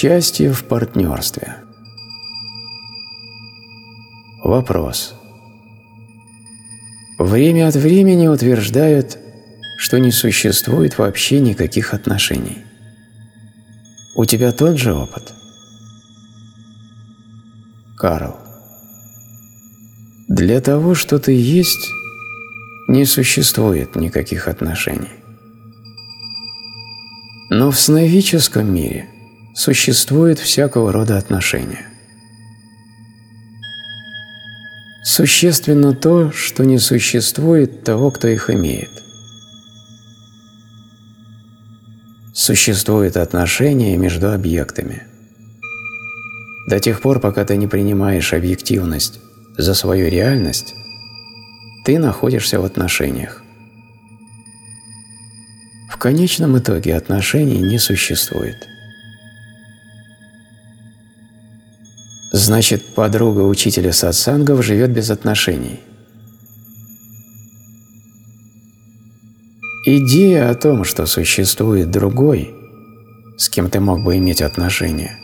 Счастье в партнерстве. Вопрос. Время от времени утверждают, что не существует вообще никаких отношений. У тебя тот же опыт? Карл. Для того, что ты есть, не существует никаких отношений. Но в сновидческом мире существует всякого рода отношения. Существенно то, что не существует того, кто их имеет. Существуют отношения между объектами. До тех пор, пока ты не принимаешь объективность за свою реальность, ты находишься в отношениях. В конечном итоге отношений не существует. Значит, подруга учителя сатсангов живет без отношений. Идея о том, что существует другой, с кем ты мог бы иметь отношения,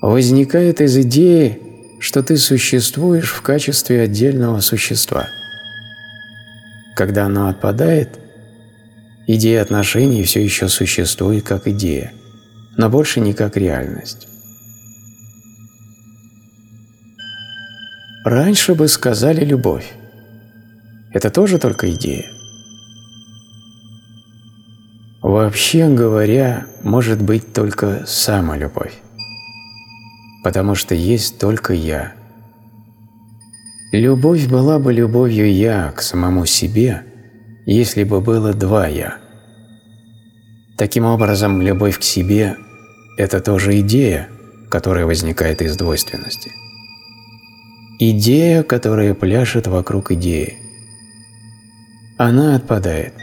возникает из идеи, что ты существуешь в качестве отдельного существа. Когда оно отпадает, идея отношений все еще существует как идея, но больше не как реальность. Раньше бы сказали «любовь». Это тоже только идея. Вообще говоря, может быть только сама любовь. Потому что есть только я. Любовь была бы любовью «я» к самому себе, если бы было два «я». Таким образом, любовь к себе – это тоже идея, которая возникает из двойственности. Идея, которая пляшет вокруг идеи. Она отпадает.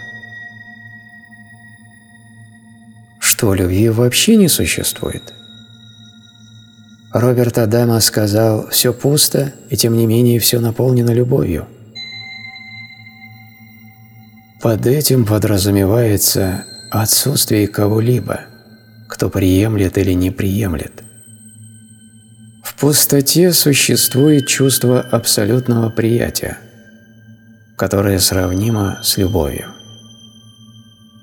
Что, любви вообще не существует? Роберт Адама сказал «все пусто, и тем не менее все наполнено любовью». Под этим подразумевается отсутствие кого-либо, кто приемлет или не приемлет. В пустоте существует чувство абсолютного приятия, которое сравнимо с любовью.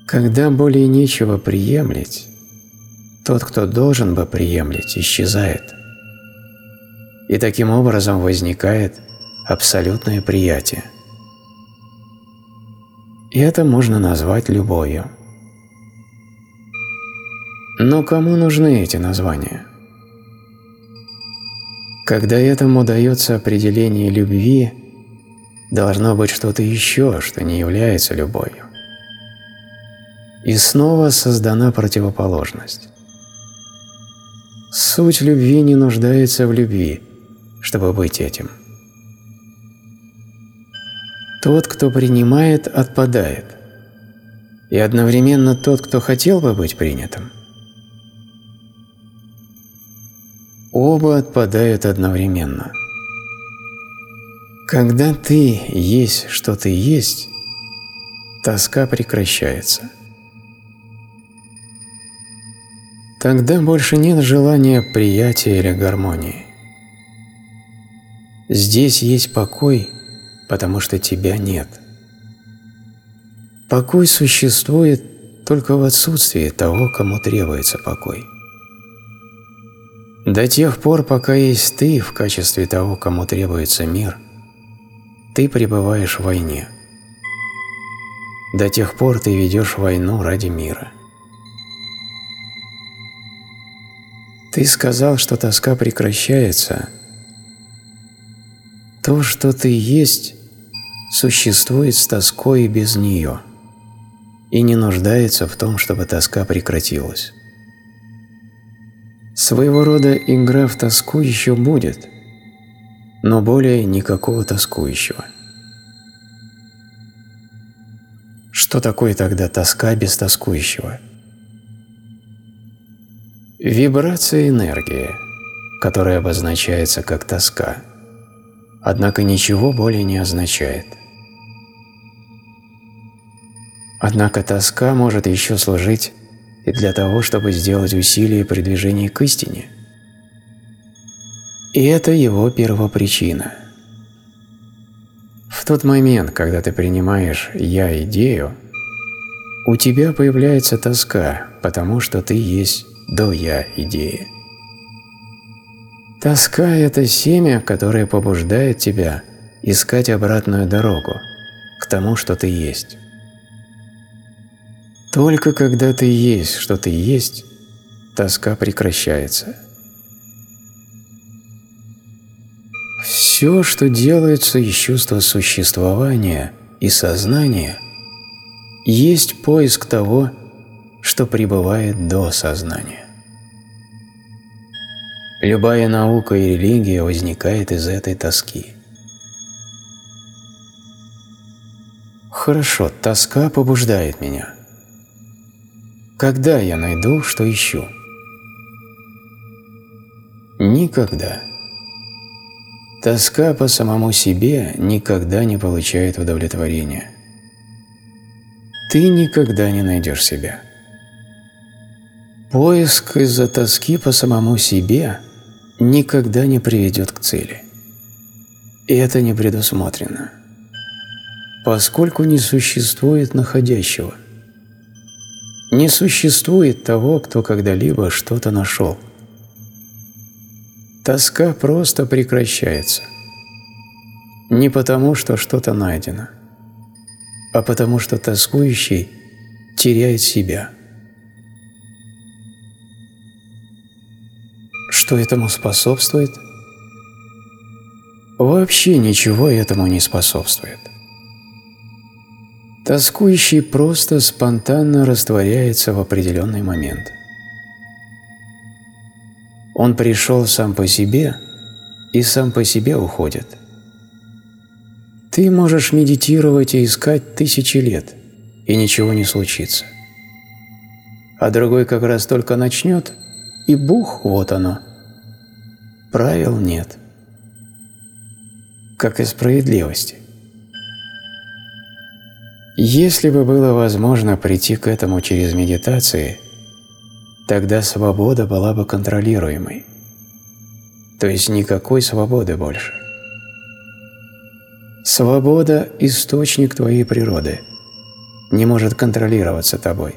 Когда более нечего приемлить, тот, кто должен бы приемлить, исчезает. И таким образом возникает абсолютное приятие. И это можно назвать любовью. Но кому нужны эти названия? Когда этому дается определение любви, должно быть что-то еще, что не является любовью. И снова создана противоположность. Суть любви не нуждается в любви, чтобы быть этим. Тот, кто принимает, отпадает. И одновременно тот, кто хотел бы быть принятым – Оба отпадают одновременно. Когда ты есть, что ты есть, тоска прекращается. Тогда больше нет желания приятия или гармонии. Здесь есть покой, потому что тебя нет. Покой существует только в отсутствии того, кому требуется покой. До тех пор, пока есть ты в качестве того, кому требуется мир, ты пребываешь в войне. До тех пор ты ведешь войну ради мира. Ты сказал, что тоска прекращается. То, что ты есть, существует с тоской без нее, и не нуждается в том, чтобы тоска прекратилась. Своего рода игра в тоску еще будет, но более никакого тоскующего. Что такое тогда тоска без тоскующего? Вибрация энергии, которая обозначается как тоска, однако ничего более не означает. Однако тоска может еще служить и для того, чтобы сделать усилие при движении к истине. И это его первопричина. В тот момент, когда ты принимаешь «я» идею, у тебя появляется тоска, потому что ты есть до «я» идеи. Тоска – это семя, которое побуждает тебя искать обратную дорогу к тому, что ты есть. Только когда ты есть, что ты есть, тоска прекращается. Все, что делается из чувства существования и сознания, есть поиск того, что пребывает до сознания. Любая наука и религия возникает из этой тоски. Хорошо, тоска побуждает меня – когда я найду, что ищу? Никогда. Тоска по самому себе никогда не получает удовлетворения. Ты никогда не найдешь себя. Поиск из-за тоски по самому себе никогда не приведет к цели. И это не предусмотрено, поскольку не существует находящего – не существует того, кто когда-либо что-то нашел. Тоска просто прекращается. Не потому, что что-то найдено, а потому, что тоскующий теряет себя. Что этому способствует? Вообще ничего этому не способствует. Тоскующий просто спонтанно растворяется в определенный момент. Он пришел сам по себе и сам по себе уходит. Ты можешь медитировать и искать тысячи лет, и ничего не случится. А другой как раз только начнет, и бух, вот оно. Правил нет. Как и справедливости. Если бы было возможно прийти к этому через медитации, тогда свобода была бы контролируемой. То есть никакой свободы больше. Свобода – источник твоей природы, не может контролироваться тобой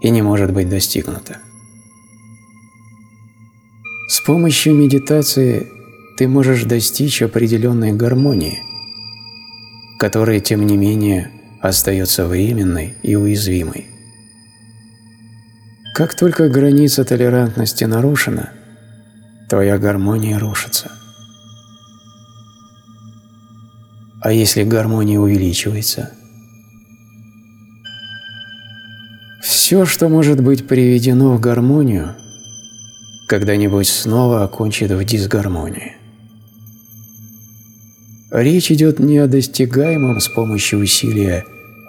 и не может быть достигнута. С помощью медитации ты можешь достичь определенной гармонии, которая, тем не менее, остается временной и уязвимой. Как только граница толерантности нарушена, твоя гармония рушится. А если гармония увеличивается? Все, что может быть приведено в гармонию, когда-нибудь снова окончит в дисгармонии. Речь идет не о достигаемом с помощью усилия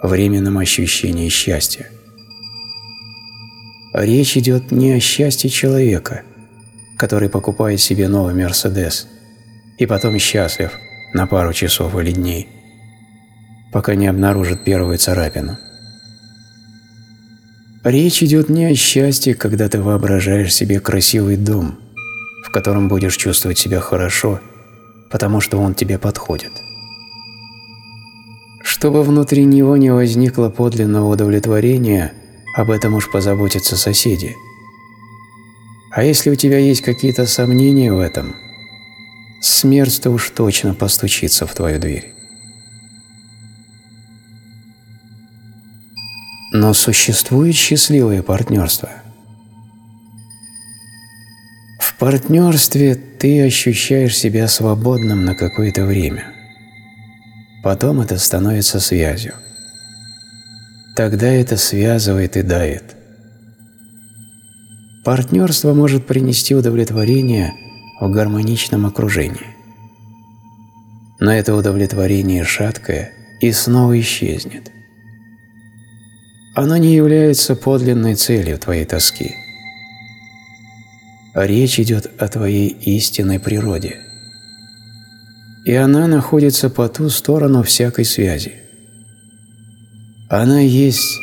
временном ощущении счастья. Речь идет не о счастье человека, который покупает себе новый Мерседес и потом счастлив на пару часов или дней, пока не обнаружит первую царапину. Речь идет не о счастье, когда ты воображаешь себе красивый дом, в котором будешь чувствовать себя хорошо – потому что он тебе подходит. Чтобы внутри него не возникло подлинного удовлетворения, об этом уж позаботятся соседи. А если у тебя есть какие-то сомнения в этом, смерть-то уж точно постучится в твою дверь. Но существует счастливое партнерство – в партнерстве ты ощущаешь себя свободным на какое-то время. Потом это становится связью. Тогда это связывает и дает. Партнерство может принести удовлетворение в гармоничном окружении. Но это удовлетворение шаткое и снова исчезнет. Оно не является подлинной целью твоей тоски – Речь идет о твоей истинной природе. И она находится по ту сторону всякой связи. Она есть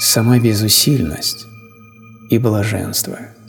сама безусильность, и блаженства –